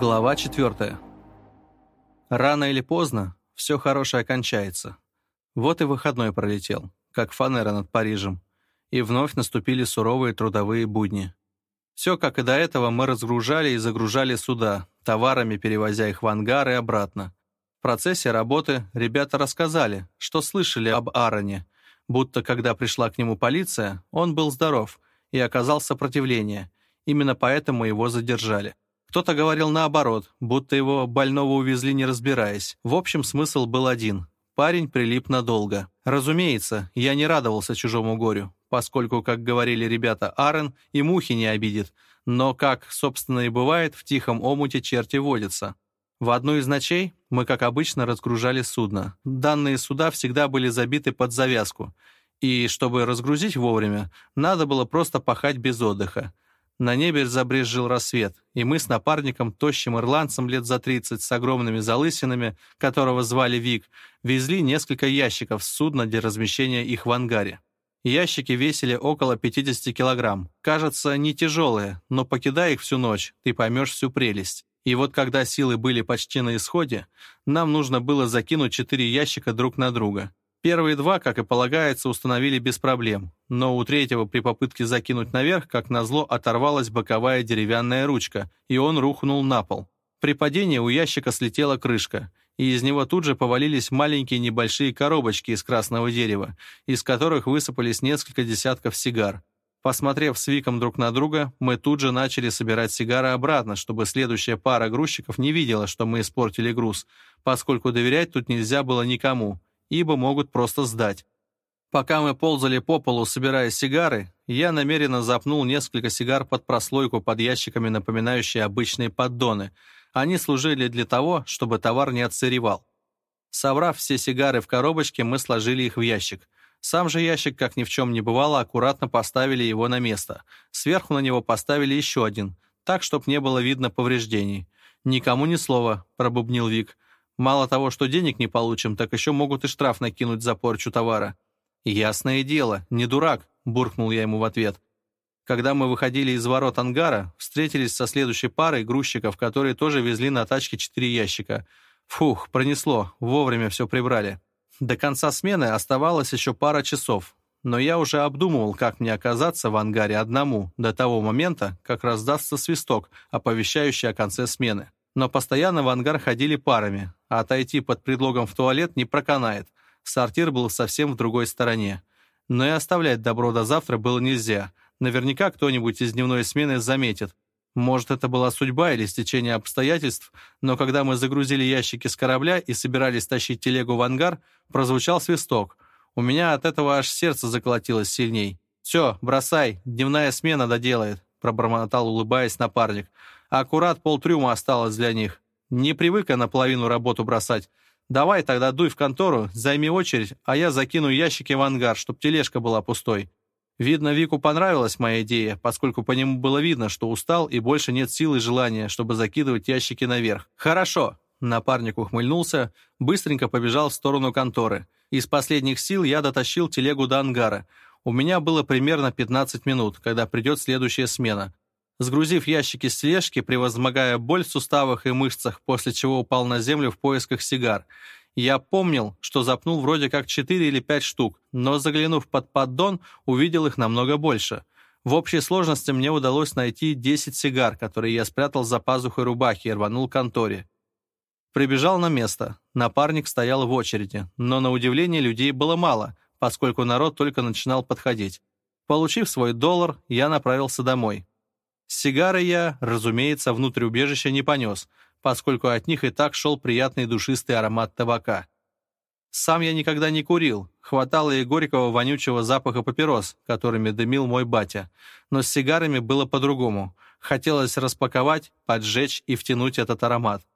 Глава 4. Рано или поздно все хорошее кончается. Вот и выходной пролетел, как фанера над Парижем, и вновь наступили суровые трудовые будни. Все, как и до этого, мы разгружали и загружали суда, товарами перевозя их в ангар и обратно. В процессе работы ребята рассказали, что слышали об Аароне, будто когда пришла к нему полиция, он был здоров и оказал сопротивление, именно поэтому его задержали. Кто-то говорил наоборот, будто его больного увезли не разбираясь. В общем, смысл был один. Парень прилип надолго. Разумеется, я не радовался чужому горю, поскольку, как говорили ребята, Арен и мухи не обидит. Но, как, собственно, и бывает, в тихом омуте черти водятся. В одну из ночей мы, как обычно, разгружали судно. Данные суда всегда были забиты под завязку. И чтобы разгрузить вовремя, надо было просто пахать без отдыха. На небе забрезжил рассвет, и мы с напарником, тощим ирландцем лет за 30, с огромными залысинами, которого звали Вик, везли несколько ящиков с судна для размещения их в ангаре. Ящики весили около 50 килограмм. Кажется, не тяжелые, но покидай их всю ночь, ты поймешь всю прелесть. И вот когда силы были почти на исходе, нам нужно было закинуть четыре ящика друг на друга. Первые два, как и полагается, установили без проблем, но у третьего при попытке закинуть наверх, как назло, оторвалась боковая деревянная ручка, и он рухнул на пол. При падении у ящика слетела крышка, и из него тут же повалились маленькие небольшие коробочки из красного дерева, из которых высыпались несколько десятков сигар. Посмотрев с Виком друг на друга, мы тут же начали собирать сигары обратно, чтобы следующая пара грузчиков не видела, что мы испортили груз, поскольку доверять тут нельзя было никому, ибо могут просто сдать. Пока мы ползали по полу, собирая сигары, я намеренно запнул несколько сигар под прослойку под ящиками, напоминающие обычные поддоны. Они служили для того, чтобы товар не отсыревал. Собрав все сигары в коробочке, мы сложили их в ящик. Сам же ящик, как ни в чем не бывало, аккуратно поставили его на место. Сверху на него поставили еще один, так, чтобы не было видно повреждений. «Никому ни слова», — пробубнил Вик. Мало того, что денег не получим, так еще могут и штраф накинуть за порчу товара. «Ясное дело, не дурак», — буркнул я ему в ответ. Когда мы выходили из ворот ангара, встретились со следующей парой грузчиков, которые тоже везли на тачке четыре ящика. Фух, пронесло, вовремя все прибрали. До конца смены оставалось еще пара часов, но я уже обдумывал, как мне оказаться в ангаре одному до того момента, как раздастся свисток, оповещающий о конце смены но постоянно в ангар ходили парами, а отойти под предлогом в туалет не проканает. Сортир был совсем в другой стороне. Но и оставлять добро до завтра было нельзя. Наверняка кто-нибудь из дневной смены заметит. Может, это была судьба или стечение обстоятельств, но когда мы загрузили ящики с корабля и собирались тащить телегу в ангар, прозвучал свисток. У меня от этого аж сердце заколотилось сильней. «Все, бросай, дневная смена доделает», — пробормотал, улыбаясь напарник. А аккурат полтрюма осталось для них. Не привыка наполовину работу бросать. Давай тогда дуй в контору, займи очередь, а я закину ящики в ангар, чтоб тележка была пустой. Видно, Вику понравилась моя идея, поскольку по нему было видно, что устал и больше нет сил и желания, чтобы закидывать ящики наверх. «Хорошо!» — напарник ухмыльнулся, быстренько побежал в сторону конторы. Из последних сил я дотащил телегу до ангара. У меня было примерно 15 минут, когда придет следующая смена. Сгрузив ящики с тележки, превозмогая боль в суставах и мышцах, после чего упал на землю в поисках сигар. Я помнил, что запнул вроде как 4 или 5 штук, но заглянув под поддон, увидел их намного больше. В общей сложности мне удалось найти 10 сигар, которые я спрятал за пазухой рубахи и рванул к конторе. Прибежал на место. Напарник стоял в очереди, но на удивление людей было мало, поскольку народ только начинал подходить. Получив свой доллар, я направился домой. Сигары я, разумеется, внутрь убежища не понес, поскольку от них и так шел приятный душистый аромат табака. Сам я никогда не курил, хватало и горького вонючего запаха папирос, которыми дымил мой батя. Но с сигарами было по-другому. Хотелось распаковать, поджечь и втянуть этот аромат.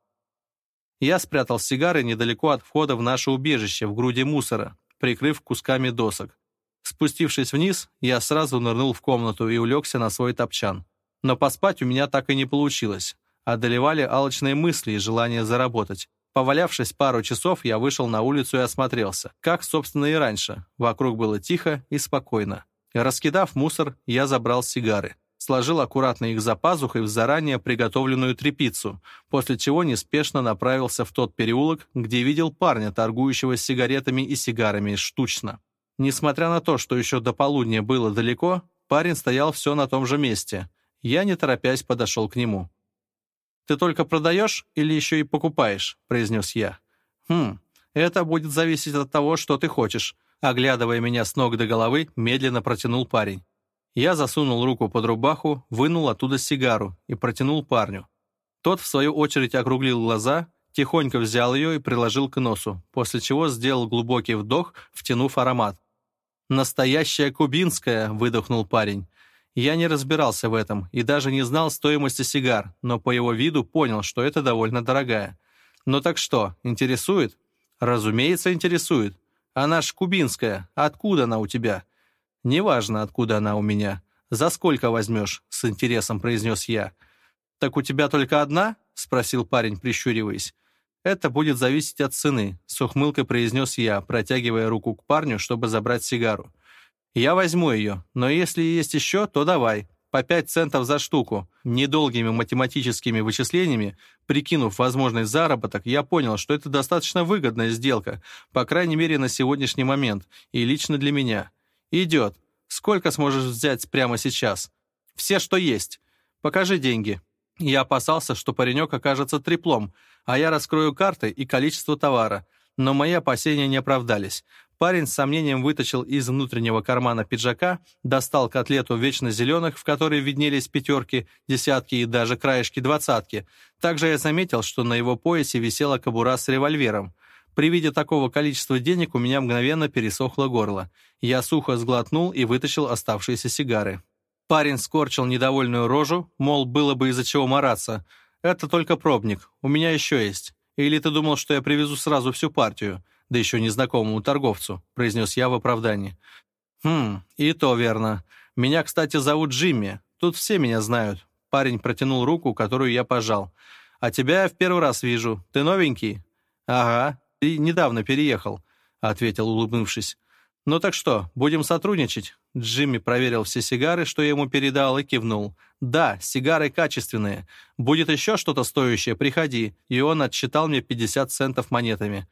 Я спрятал сигары недалеко от входа в наше убежище, в груди мусора, прикрыв кусками досок. Спустившись вниз, я сразу нырнул в комнату и улегся на свой топчан. Но поспать у меня так и не получилось. Одолевали алчные мысли и желание заработать. Повалявшись пару часов, я вышел на улицу и осмотрелся. Как, собственно, и раньше. Вокруг было тихо и спокойно. Раскидав мусор, я забрал сигары. Сложил аккуратно их за пазухой в заранее приготовленную трепицу, после чего неспешно направился в тот переулок, где видел парня, торгующего сигаретами и сигарами штучно. Несмотря на то, что еще до полудня было далеко, парень стоял все на том же месте. Я, не торопясь, подошел к нему. «Ты только продаешь или еще и покупаешь?» — произнес я. «Хм, это будет зависеть от того, что ты хочешь», — оглядывая меня с ног до головы, медленно протянул парень. Я засунул руку под рубаху, вынул оттуда сигару и протянул парню. Тот, в свою очередь, округлил глаза, тихонько взял ее и приложил к носу, после чего сделал глубокий вдох, втянув аромат. «Настоящая кубинская!» — выдохнул парень. Я не разбирался в этом и даже не знал стоимости сигар, но по его виду понял, что это довольно дорогая. Но так что, интересует? Разумеется, интересует. Она ж кубинская. Откуда она у тебя? Неважно, откуда она у меня. За сколько возьмешь? С интересом произнес я. Так у тебя только одна? Спросил парень, прищуриваясь. «Это будет зависеть от цены», — с ухмылкой произнес я, протягивая руку к парню, чтобы забрать сигару. Я возьму ее, но если есть еще, то давай. По 5 центов за штуку. Недолгими математическими вычислениями, прикинув возможный заработок, я понял, что это достаточно выгодная сделка, по крайней мере на сегодняшний момент, и лично для меня. Идет. Сколько сможешь взять прямо сейчас? Все, что есть. Покажи деньги. Я опасался, что паренек окажется треплом, а я раскрою карты и количество товара. Но мои опасения не оправдались. Парень с сомнением вытащил из внутреннего кармана пиджака, достал котлету вечно зеленых, в которой виднелись пятерки, десятки и даже краешки двадцатки. Также я заметил, что на его поясе висела кобура с револьвером. При виде такого количества денег у меня мгновенно пересохло горло. Я сухо сглотнул и вытащил оставшиеся сигары. Парень скорчил недовольную рожу, мол, было бы из-за чего мараться. «Это только пробник, у меня еще есть. Или ты думал, что я привезу сразу всю партию?» да еще незнакомому торговцу», — произнес я в оправдании. «Хм, и то верно. Меня, кстати, зовут Джимми. Тут все меня знают». Парень протянул руку, которую я пожал. «А тебя я в первый раз вижу. Ты новенький?» «Ага, ты недавно переехал», — ответил, улыбнувшись. «Ну так что, будем сотрудничать?» Джимми проверил все сигары, что я ему передал, и кивнул. «Да, сигары качественные. Будет еще что-то стоящее, приходи». И он отсчитал мне 50 центов монетами.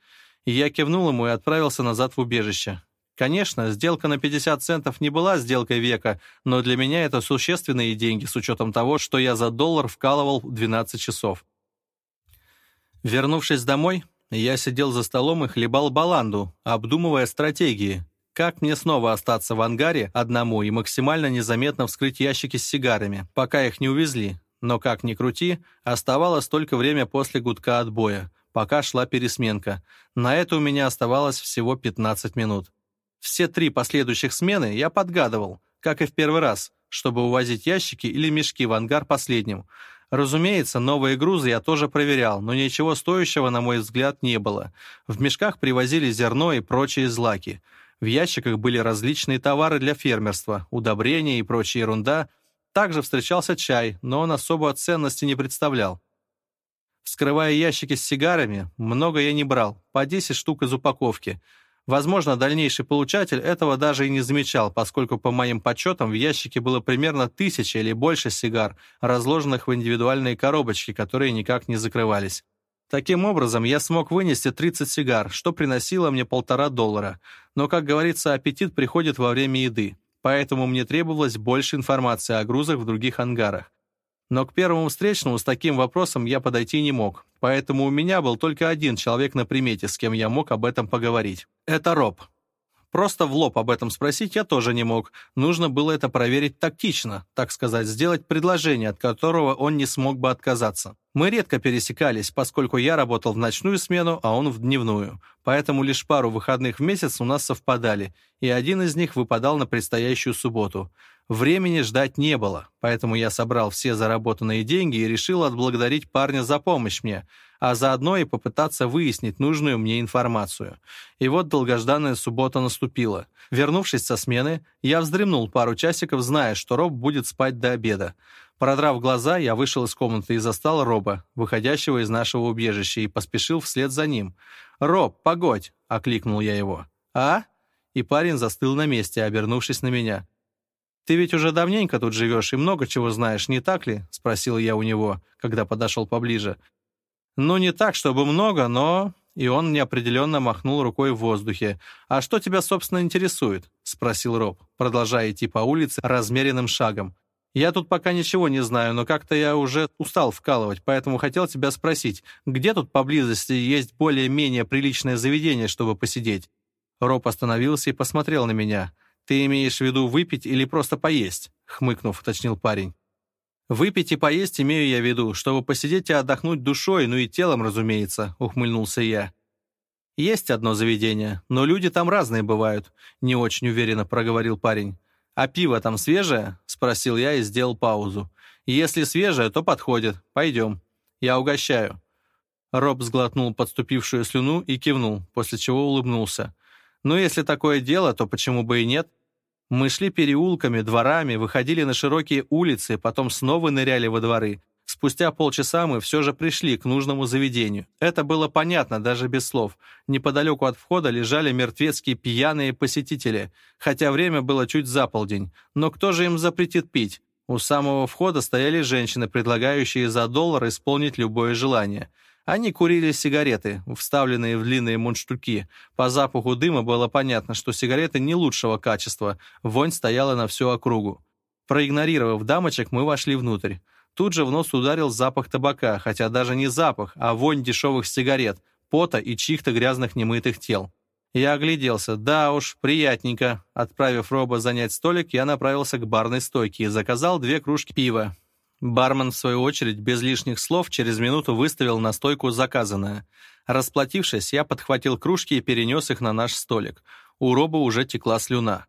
Я кивнул ему и отправился назад в убежище. Конечно, сделка на 50 центов не была сделкой века, но для меня это существенные деньги с учетом того, что я за доллар вкалывал 12 часов. Вернувшись домой, я сидел за столом и хлебал баланду, обдумывая стратегии. Как мне снова остаться в ангаре одному и максимально незаметно вскрыть ящики с сигарами, пока их не увезли? Но как ни крути, оставалось только время после гудка отбоя пока шла пересменка. На это у меня оставалось всего 15 минут. Все три последующих смены я подгадывал, как и в первый раз, чтобы увозить ящики или мешки в ангар последним. Разумеется, новые грузы я тоже проверял, но ничего стоящего, на мой взгляд, не было. В мешках привозили зерно и прочие злаки. В ящиках были различные товары для фермерства, удобрения и прочая ерунда. Также встречался чай, но он особо ценности не представлял. Вскрывая ящики с сигарами, много я не брал, по 10 штук из упаковки. Возможно, дальнейший получатель этого даже и не замечал, поскольку, по моим подсчетам, в ящике было примерно тысяча или больше сигар, разложенных в индивидуальные коробочки, которые никак не закрывались. Таким образом, я смог вынести 30 сигар, что приносило мне полтора доллара. Но, как говорится, аппетит приходит во время еды, поэтому мне требовалось больше информации о грузах в других ангарах. Но к первому встречному с таким вопросом я подойти не мог, поэтому у меня был только один человек на примете, с кем я мог об этом поговорить. Это Роб. Просто в лоб об этом спросить я тоже не мог. Нужно было это проверить тактично, так сказать, сделать предложение, от которого он не смог бы отказаться. Мы редко пересекались, поскольку я работал в ночную смену, а он в дневную. Поэтому лишь пару выходных в месяц у нас совпадали, и один из них выпадал на предстоящую субботу. Времени ждать не было, поэтому я собрал все заработанные деньги и решил отблагодарить парня за помощь мне, а заодно и попытаться выяснить нужную мне информацию. И вот долгожданная суббота наступила. Вернувшись со смены, я вздремнул пару часиков, зная, что Роб будет спать до обеда. Продрав глаза, я вышел из комнаты и застал Роба, выходящего из нашего убежища, и поспешил вслед за ним. «Роб, погодь!» — окликнул я его. «А?» И парень застыл на месте, обернувшись на меня. Ты ведь уже давненько тут живешь и много чего знаешь, не так ли?» — спросил я у него, когда подошел поближе. «Ну, не так, чтобы много, но...» И он неопределенно махнул рукой в воздухе. «А что тебя, собственно, интересует?» — спросил Роб, продолжая идти по улице размеренным шагом. «Я тут пока ничего не знаю, но как-то я уже устал вкалывать, поэтому хотел тебя спросить, где тут поблизости есть более-менее приличное заведение, чтобы посидеть?» Роб остановился и посмотрел на меня. «Ты имеешь в виду выпить или просто поесть?» — хмыкнув, уточнил парень. «Выпить и поесть имею я в виду, чтобы посидеть и отдохнуть душой, ну и телом, разумеется», — ухмыльнулся я. «Есть одно заведение, но люди там разные бывают», — не очень уверенно проговорил парень. «А пиво там свежее?» — спросил я и сделал паузу. «Если свежее, то подходит. Пойдем. Я угощаю». Роб сглотнул подступившую слюну и кивнул, после чего улыбнулся. «Ну, если такое дело, то почему бы и нет? Мы шли переулками, дворами, выходили на широкие улицы, потом снова ныряли во дворы. Спустя полчаса мы все же пришли к нужному заведению. Это было понятно даже без слов. Неподалеку от входа лежали мертвецкие пьяные посетители, хотя время было чуть за полдень. Но кто же им запретит пить? У самого входа стояли женщины, предлагающие за доллар исполнить любое желание – они курили сигареты, вставленные в длинные мундштуки. По запаху дыма было понятно, что сигареты не лучшего качества, вонь стояла на всю округу. Проигнорировав дамочек, мы вошли внутрь. Тут же в нос ударил запах табака, хотя даже не запах, а вонь дешевых сигарет, пота и чьих-то грязных немытых тел. Я огляделся. Да уж, приятненько. Отправив Роба занять столик, я направился к барной стойке и заказал две кружки пива. Бармен, в свою очередь, без лишних слов, через минуту выставил на стойку заказанное. Расплатившись, я подхватил кружки и перенес их на наш столик. У Роба уже текла слюна.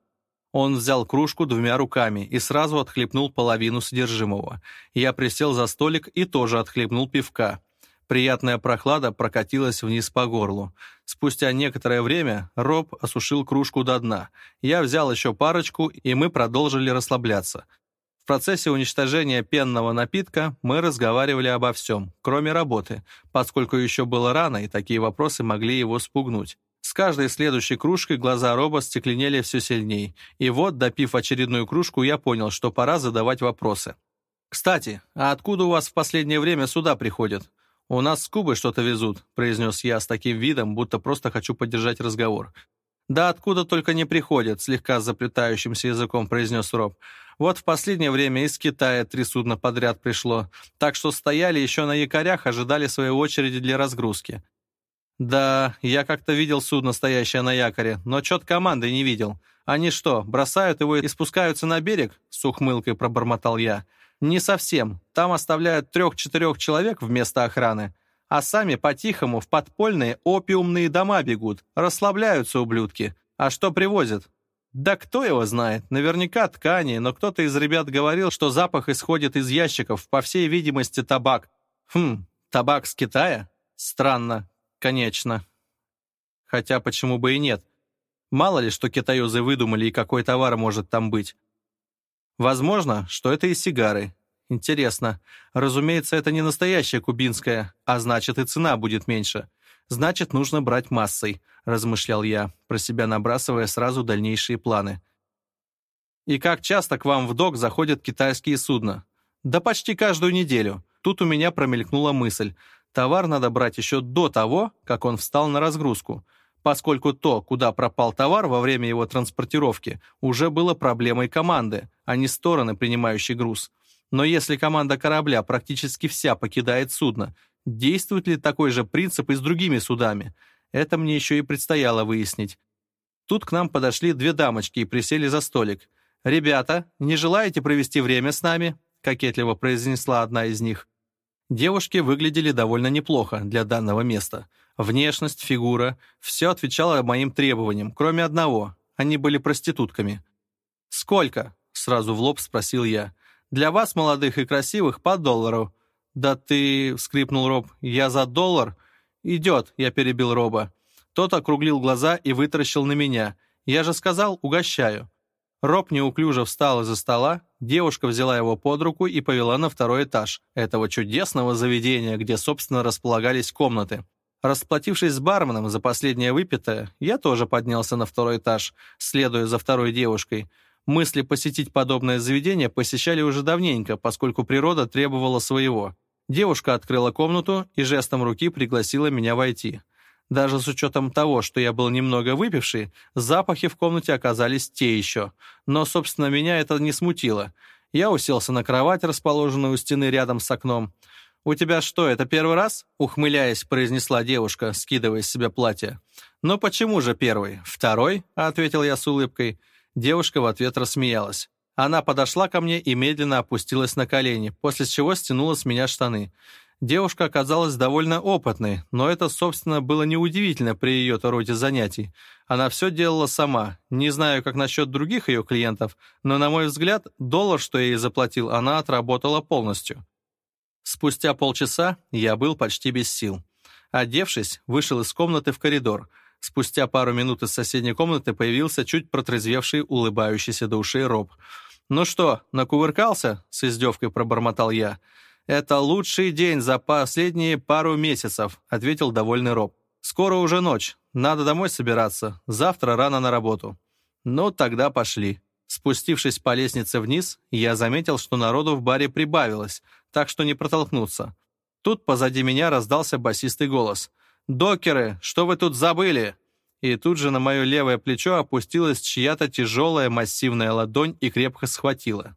Он взял кружку двумя руками и сразу отхлебнул половину содержимого. Я присел за столик и тоже отхлебнул пивка. Приятная прохлада прокатилась вниз по горлу. Спустя некоторое время Роб осушил кружку до дна. Я взял еще парочку, и мы продолжили расслабляться. В процессе уничтожения пенного напитка мы разговаривали обо всем, кроме работы, поскольку еще было рано, и такие вопросы могли его спугнуть. С каждой следующей кружкой глаза Роба стекленели все сильнее. И вот, допив очередную кружку, я понял, что пора задавать вопросы. «Кстати, а откуда у вас в последнее время сюда приходят?» «У нас с Кубы что-то везут», — произнес я с таким видом, будто просто хочу поддержать разговор. «Да откуда только не приходят», — слегка заплетающимся языком произнес Роб. Вот в последнее время из Китая три судна подряд пришло, так что стояли еще на якорях, ожидали своей очереди для разгрузки. Да, я как-то видел судно, стоящее на якоре, но чет команды не видел. Они что, бросают его и спускаются на берег? С ухмылкой пробормотал я. Не совсем. Там оставляют трех-четырех человек вместо охраны а сами по-тихому в подпольные опиумные дома бегут, расслабляются ублюдки. А что привозят? Да кто его знает? Наверняка ткани, но кто-то из ребят говорил, что запах исходит из ящиков, по всей видимости, табак. Хм, табак с Китая? Странно, конечно. Хотя почему бы и нет? Мало ли, что китаюзы выдумали и какой товар может там быть. Возможно, что это и сигары. Интересно. Разумеется, это не настоящая кубинская, а значит и цена будет меньше значит, нужно брать массой», — размышлял я, про себя набрасывая сразу дальнейшие планы. «И как часто к вам в док заходят китайские судна?» «Да почти каждую неделю. Тут у меня промелькнула мысль. Товар надо брать еще до того, как он встал на разгрузку, поскольку то, куда пропал товар во время его транспортировки, уже было проблемой команды, а не стороны, принимающей груз». Но если команда корабля практически вся покидает судно, Действует ли такой же принцип и с другими судами? Это мне еще и предстояло выяснить. Тут к нам подошли две дамочки и присели за столик. «Ребята, не желаете провести время с нами?» — кокетливо произнесла одна из них. Девушки выглядели довольно неплохо для данного места. Внешность, фигура — все отвечало моим требованиям, кроме одного. Они были проститутками. «Сколько?» — сразу в лоб спросил я. «Для вас, молодых и красивых, по доллару. «Да ты...» — вскрипнул Роб. «Я за доллар?» «Идет!» — я перебил Роба. Тот округлил глаза и вытаращил на меня. «Я же сказал, угощаю!» Роб неуклюже встал из-за стола, девушка взяла его под руку и повела на второй этаж этого чудесного заведения, где, собственно, располагались комнаты. Расплатившись с барменом за последнее выпитое, я тоже поднялся на второй этаж, следуя за второй девушкой. Мысли посетить подобное заведение посещали уже давненько, поскольку природа требовала своего. Девушка открыла комнату и жестом руки пригласила меня войти. Даже с учетом того, что я был немного выпивший, запахи в комнате оказались те еще. Но, собственно, меня это не смутило. Я уселся на кровать, расположенную у стены рядом с окном. «У тебя что, это первый раз?» — ухмыляясь, произнесла девушка, скидывая с себя платье. «Но почему же первый? Второй?» — ответил я с улыбкой. Девушка в ответ рассмеялась. Она подошла ко мне и медленно опустилась на колени, после чего стянула с меня штаны. Девушка оказалась довольно опытной, но это, собственно, было неудивительно при ее-то роде занятий. Она все делала сама. Не знаю, как насчет других ее клиентов, но, на мой взгляд, доллар, что я ей заплатил, она отработала полностью. Спустя полчаса я был почти без сил. Одевшись, вышел из комнаты в коридор. Спустя пару минут из соседней комнаты появился чуть протрезвевший, улыбающийся до ушей Роб — «Ну что, накувыркался?» — с издевкой пробормотал я. «Это лучший день за последние пару месяцев», — ответил довольный Роб. «Скоро уже ночь. Надо домой собираться. Завтра рано на работу». «Ну, тогда пошли». Спустившись по лестнице вниз, я заметил, что народу в баре прибавилось, так что не протолкнуться. Тут позади меня раздался басистый голос. «Докеры, что вы тут забыли?» и тут же на мое левое плечо опустилась чья-то тяжелая массивная ладонь и крепко схватила.